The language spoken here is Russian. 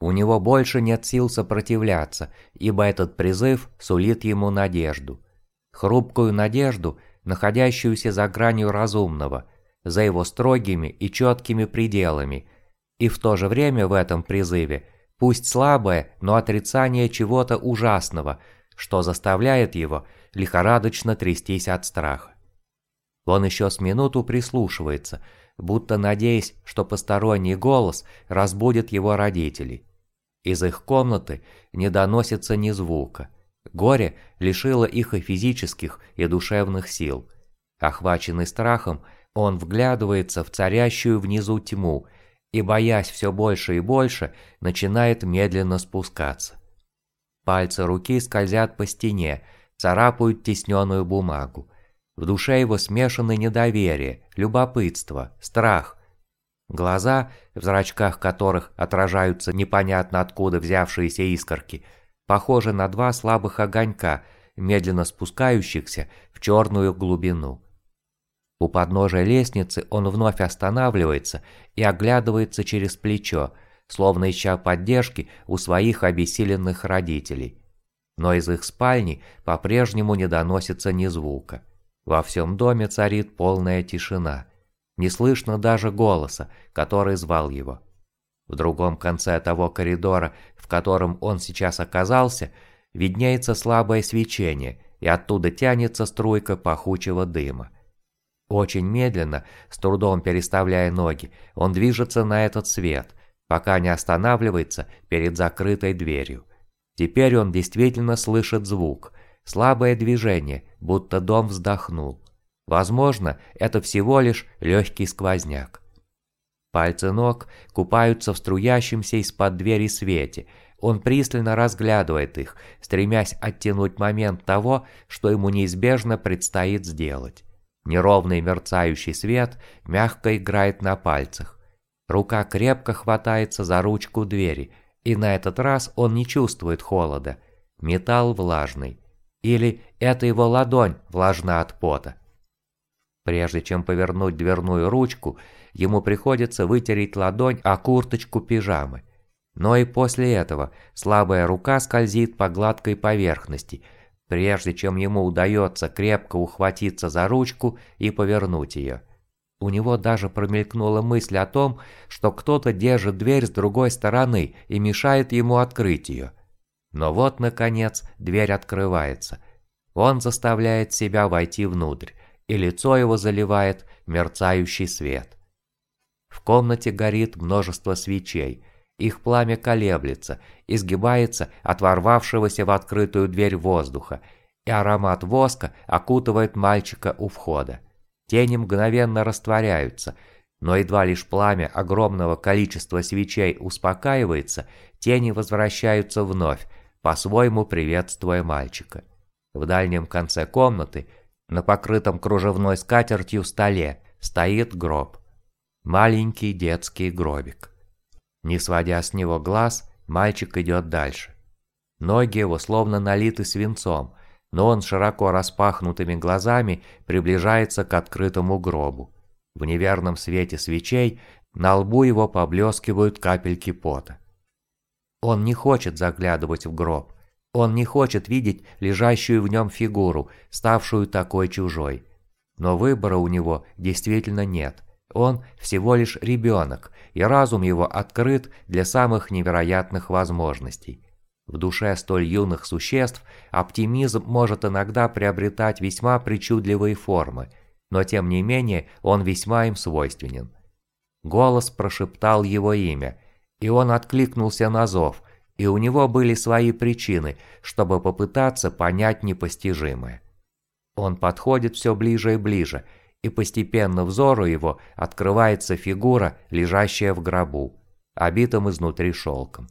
У него больше нет сил сопротивляться, ибо этот призыв сулит ему надежду. Хрупкую надежду, находящуюся за гранью разумного, за его строгими и четкими пределами, и в то же время в этом призыве, пусть слабое, но отрицание чего-то ужасного, что заставляет его лихорадочно трястись от страха. Он еще с минуту прислушивается, будто надеясь, что посторонний голос разбудит его родителей. Из их комнаты не доносится ни звука. Горе лишило их и физических, и душевных сил. Охваченный страхом, он вглядывается в царящую внизу тьму и, боясь все больше и больше, начинает медленно спускаться. Пальцы руки скользят по стене, царапают тесненную бумагу. В душе его смешаны недоверие, любопытство, страх, Глаза, в зрачках которых отражаются непонятно откуда взявшиеся искорки, похожи на два слабых огонька, медленно спускающихся в черную глубину. У подножия лестницы он вновь останавливается и оглядывается через плечо, словно ища поддержки у своих обессиленных родителей. Но из их спальни по-прежнему не доносится ни звука. Во всем доме царит полная тишина. Не слышно даже голоса, который звал его. В другом конце того коридора, в котором он сейчас оказался, виднеется слабое свечение, и оттуда тянется струйка пахучего дыма. Очень медленно, с трудом переставляя ноги, он движется на этот свет, пока не останавливается перед закрытой дверью. Теперь он действительно слышит звук, слабое движение, будто дом вздохнул. Возможно, это всего лишь легкий сквозняк. Пальцы ног купаются в струящемся из-под двери свете. Он пристально разглядывает их, стремясь оттянуть момент того, что ему неизбежно предстоит сделать. Неровный мерцающий свет мягко играет на пальцах. Рука крепко хватается за ручку двери, и на этот раз он не чувствует холода. Металл влажный. Или это его ладонь влажна от пота. Прежде чем повернуть дверную ручку, ему приходится вытереть ладонь о курточку пижамы. Но и после этого слабая рука скользит по гладкой поверхности, прежде чем ему удается крепко ухватиться за ручку и повернуть ее. У него даже промелькнула мысль о том, что кто-то держит дверь с другой стороны и мешает ему открыть ее. Но вот, наконец, дверь открывается. Он заставляет себя войти внутрь и лицо его заливает мерцающий свет. В комнате горит множество свечей, их пламя колеблется, изгибается от ворвавшегося в открытую дверь воздуха, и аромат воска окутывает мальчика у входа. Тени мгновенно растворяются, но едва лишь пламя огромного количества свечей успокаивается, тени возвращаются вновь, по-своему приветствуя мальчика. В дальнем конце комнаты – на покрытом кружевной скатертью столе стоит гроб. Маленький детский гробик. Не сводя с него глаз, мальчик идет дальше. Ноги его словно налиты свинцом, но он широко распахнутыми глазами приближается к открытому гробу. В неверном свете свечей на лбу его поблескивают капельки пота. Он не хочет заглядывать в гроб, он не хочет видеть лежащую в нем фигуру, ставшую такой чужой. Но выбора у него действительно нет. Он всего лишь ребенок, и разум его открыт для самых невероятных возможностей. В душе столь юных существ оптимизм может иногда приобретать весьма причудливые формы, но тем не менее он весьма им свойственен. Голос прошептал его имя, и он откликнулся на зов – и у него были свои причины, чтобы попытаться понять непостижимое. Он подходит все ближе и ближе, и постепенно взору его открывается фигура, лежащая в гробу, обитым изнутри шелком.